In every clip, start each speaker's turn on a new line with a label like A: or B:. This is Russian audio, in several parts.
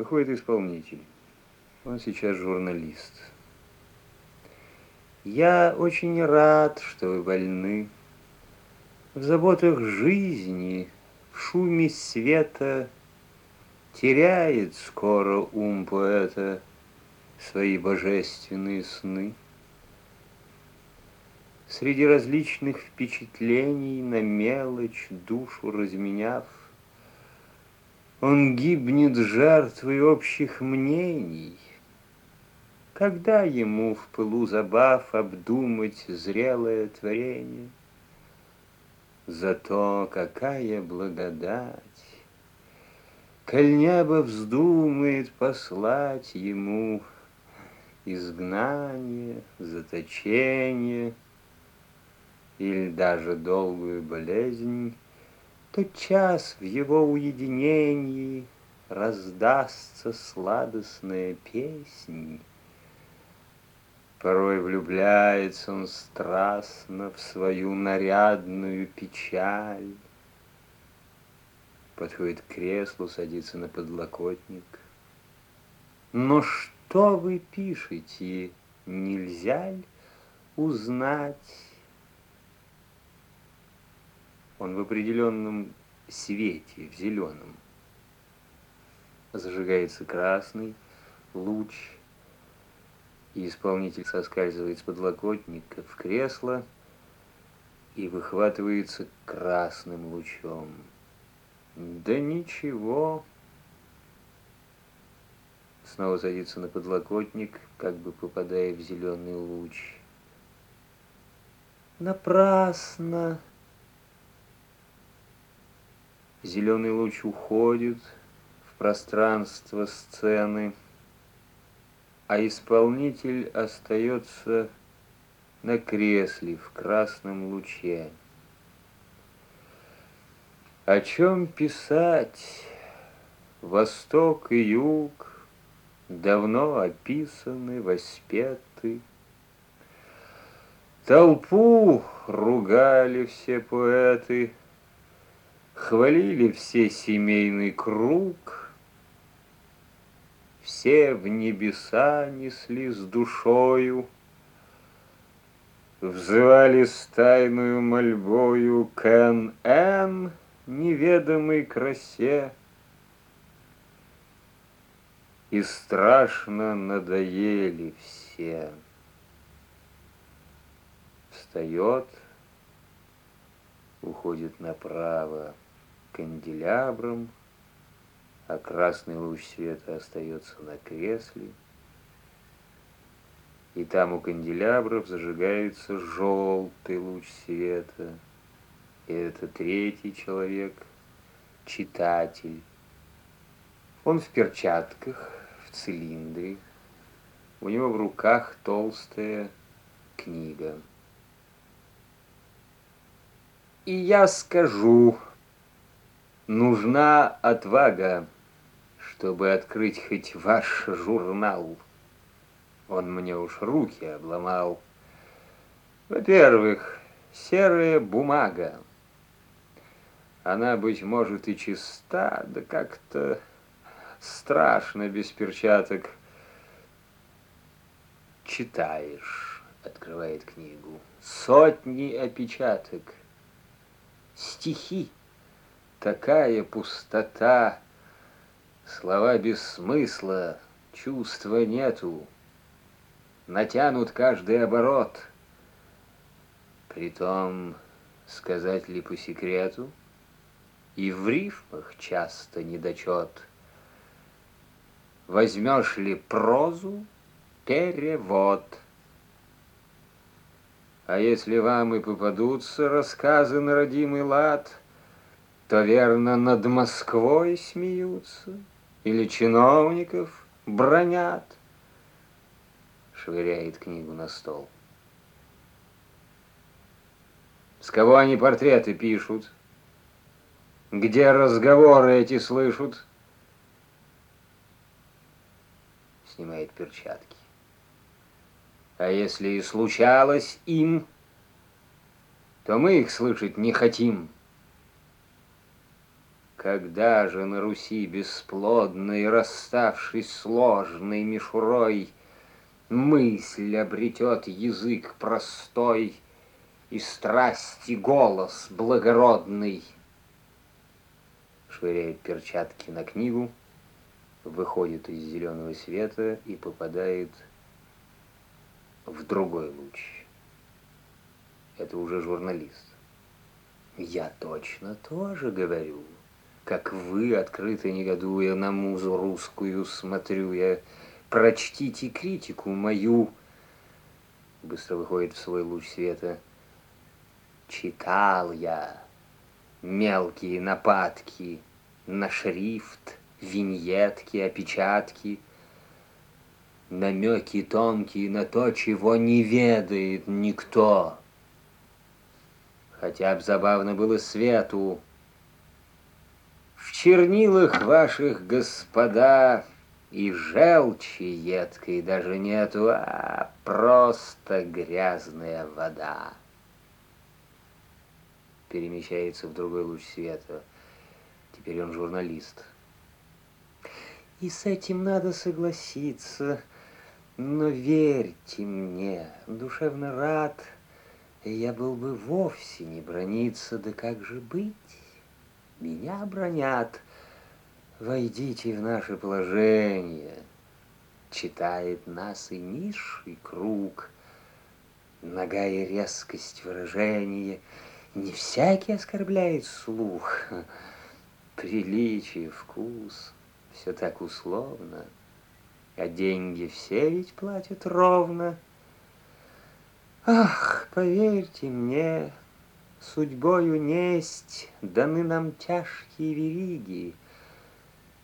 A: Выходит исполнитель. Он сейчас журналист. Я очень рад, что вы больны. В заботах жизни, в шуме света Теряет скоро ум поэта Свои божественные сны. Среди различных впечатлений На мелочь душу разменяв, Он гибнет жертвой общих мнений. Когда ему в пылу забав Обдумать зрелое творение? Зато какая благодать! Коль небо вздумает послать ему изгнание, заточение или даже долгую болезнь, то час в его уединении раздастся сладостная песнь. Порой влюбляется он страстно в свою нарядную печаль, подходит к креслу, садится на подлокотник. Но что вы пишете, нельзя ли узнать? Он в определенном свете, в зеленом. Зажигается красный луч, и исполнитель соскальзывает с подлокотника в кресло и выхватывается красным лучом. Да ничего. Снова садится на подлокотник, как бы попадая в зеленый луч. Напрасно. Зеленый луч уходит в пространство сцены, а исполнитель остается на кресле в красном луче. О чем писать? Восток и юг давно описаны, воспеты. Толпу ругали все поэты, Хвалили все семейный круг, Все в небеса несли с душою, Взывали с тайную мольбою Кен-Эн, неведомой красе. И страшно надоели все. Встает, уходит направо канделябром, а красный луч света остается на кресле. И там у канделябров зажигается желтый луч света — и это третий человек, читатель. Он в перчатках, в цилиндре. У него в руках толстая книга. И я скажу, нужна отвага, чтобы открыть хоть ваш журнал. Он мне уж руки обломал. Во-первых, серая бумага. Она, быть может, и чиста, да как-то страшно без перчаток. Читаешь, открывает книгу, сотни опечаток, стихи, такая пустота, слова без смысла, чувства нету, натянут каждый оборот. Притом, сказать ли по секрету, и в рифмах часто недочет. Возьмешь ли прозу, перевод. А если вам и попадутся рассказы на родимый лад, то верно над Москвой смеются или чиновников бронят. Швыряет книгу на стол. С кого они портреты пишут? Где разговоры эти слышат? Снимает перчатки. А если и случалось им, то мы их слышать не хотим. Когда же на Руси бесплодной, расставшись сложной мишурой, Мысль обретет язык простой И страсти голос благородный? Швыряет перчатки на книгу, Выходит из зеленого света и попадает в другой луч. Это уже журналист. Я точно тоже говорю, как вы, открыто негодуя на музу русскую, смотрю я, прочтите критику мою. Быстро выходит в свой луч света. Читал я мелкие нападки на шрифт, виньетки, опечатки, намеки тонкие на то, чего не ведает никто. Хотя б забавно было свету, чернилах ваших, господа, и желчи едкой даже нету, а просто грязная вода. Перемещается в другой луч света. Теперь он журналист. И с этим надо согласиться. Но верьте мне, душевно рад, я был бы вовсе не брониться, да как же быть? Меня бронят. Войдите в наше положение. Читает нас и низший круг. Нога и резкость выражения Не всякий оскорбляет слух. Приличие, вкус, все так условно. А деньги все ведь платят ровно. Ах, поверьте мне, Судьбою несть даны нам тяжкие вериги.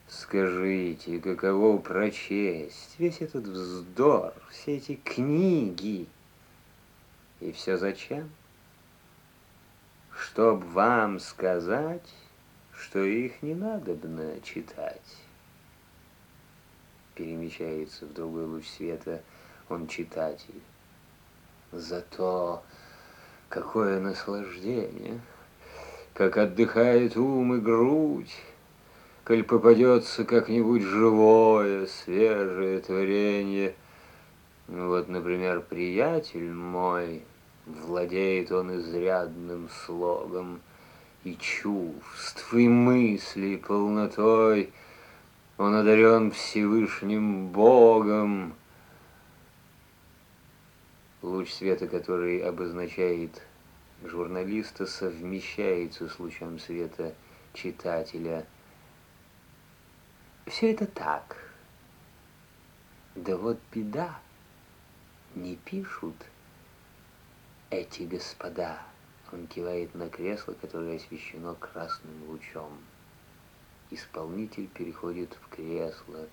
A: Скажите, каково прочесть весь этот вздор, все эти книги? И все зачем? Чтоб вам сказать, что их не надобно читать. Перемещается в другой луч света он читатель. Зато Какое наслаждение, как отдыхает ум и грудь, Коль попадется как-нибудь живое, свежее творение. Ну вот, например, приятель мой, Владеет он изрядным слогом, И чувств, и мыслей полнотой, Он одарен Всевышним Богом, Луч света, который обозначает журналиста, совмещается с лучом света читателя. Все это так. Да вот беда, не пишут эти господа. Он кивает на кресло, которое освещено красным лучом. Исполнитель переходит в кресло,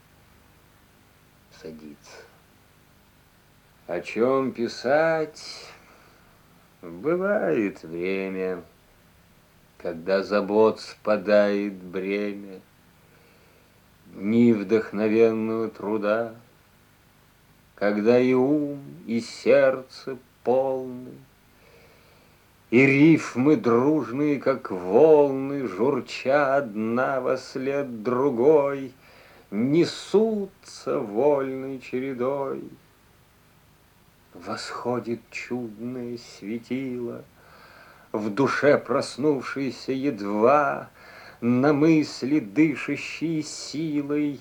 A: садится. О чем писать? Бывает время, когда забот спадает бремя, Дни вдохновенного труда, Когда и ум, и сердце полны, И рифмы дружные, как волны, Журча одна во след другой, Несутся вольной чередой — Восходит чудное светило, В душе проснувшейся едва, На мысли дышащие силой,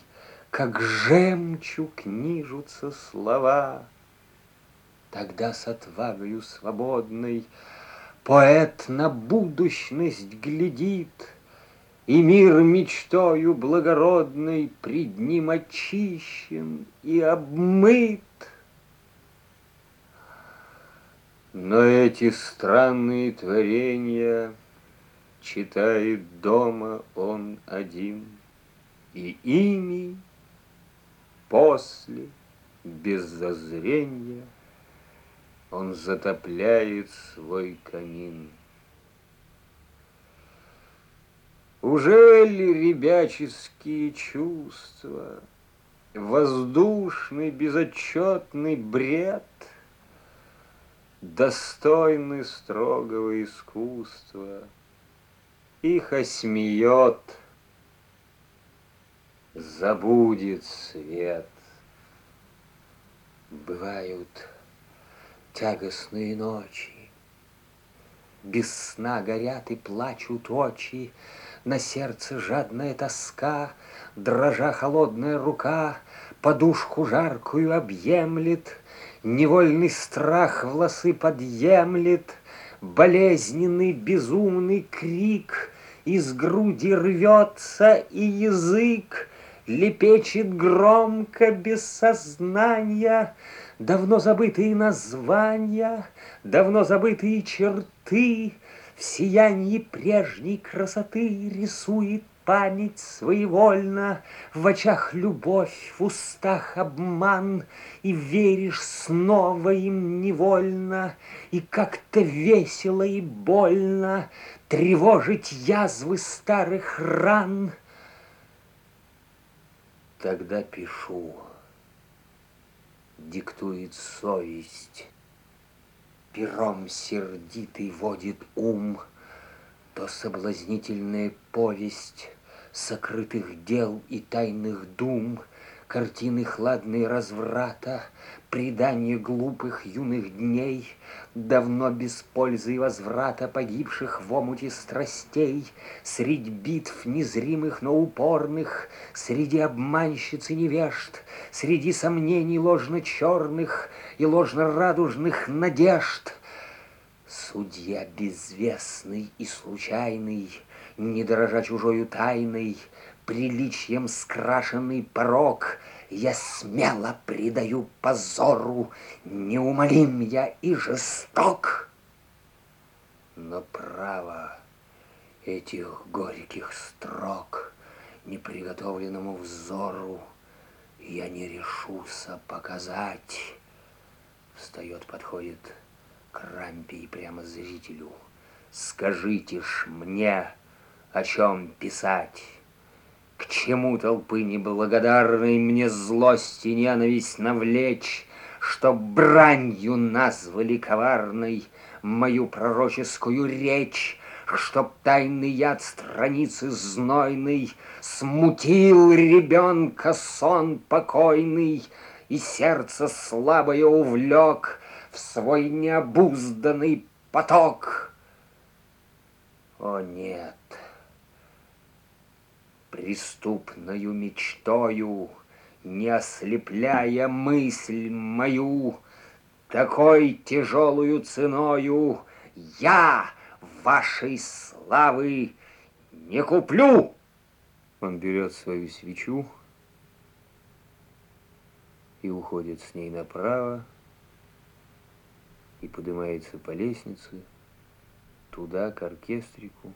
A: Как жемчуг нижутся слова. Тогда с отвагою свободной Поэт на будущность глядит, И мир мечтою благородной Пред ним очищен и обмыт. Но эти странные творения Читает дома он один, И ими после, без зазрения, Он затопляет свой камин. Уже ли ребяческие чувства, Воздушный безотчетный бред — достойны строгого искусства. Их осмеет забудет свет. Бывают тягостные ночи, Без сна горят и плачут очи, На сердце жадная тоска, Дрожа холодная рука, Подушку жаркую объемлет, Невольный страх волосы подъемлет, Болезненный безумный крик Из груди рвется, и язык Лепечет громко без сознания. Давно забытые названия, Давно забытые черты, В сиянии прежней красоты Рисует память своевольно, В очах любовь, в устах обман, И веришь снова им невольно, И как-то весело и больно Тревожить язвы старых ран. Тогда пишу диктует совесть. Пером сердитый водит ум, То соблазнительная повесть Сокрытых дел и тайных дум — Картины хладные разврата, Предания глупых юных дней, Давно без пользы и возврата Погибших в омуте страстей, Средь битв незримых, но упорных, Среди обманщиц и невежд, Среди сомнений ложно-черных И ложно-радужных надежд. Судья безвестный и случайный, Не дорожа чужою тайной, приличием скрашенный порог я смело предаю позору, неумолим я и жесток. Но право этих горьких строк неприготовленному взору я не решуся показать. Встает, подходит к рампе и прямо зрителю. Скажите ж мне, о чем писать. К чему толпы неблагодарной мне злость и ненависть навлечь, Что бранью назвали коварной мою пророческую речь, Чтоб тайный яд страницы знойный Смутил ребенка сон покойный И сердце слабое увлек В свой необузданный поток. О нет! преступною мечтою, не ослепляя мысль мою, такой тяжелую ценою я вашей славы не куплю. Он берет свою свечу и уходит с ней направо и поднимается по лестнице туда, к оркестрику,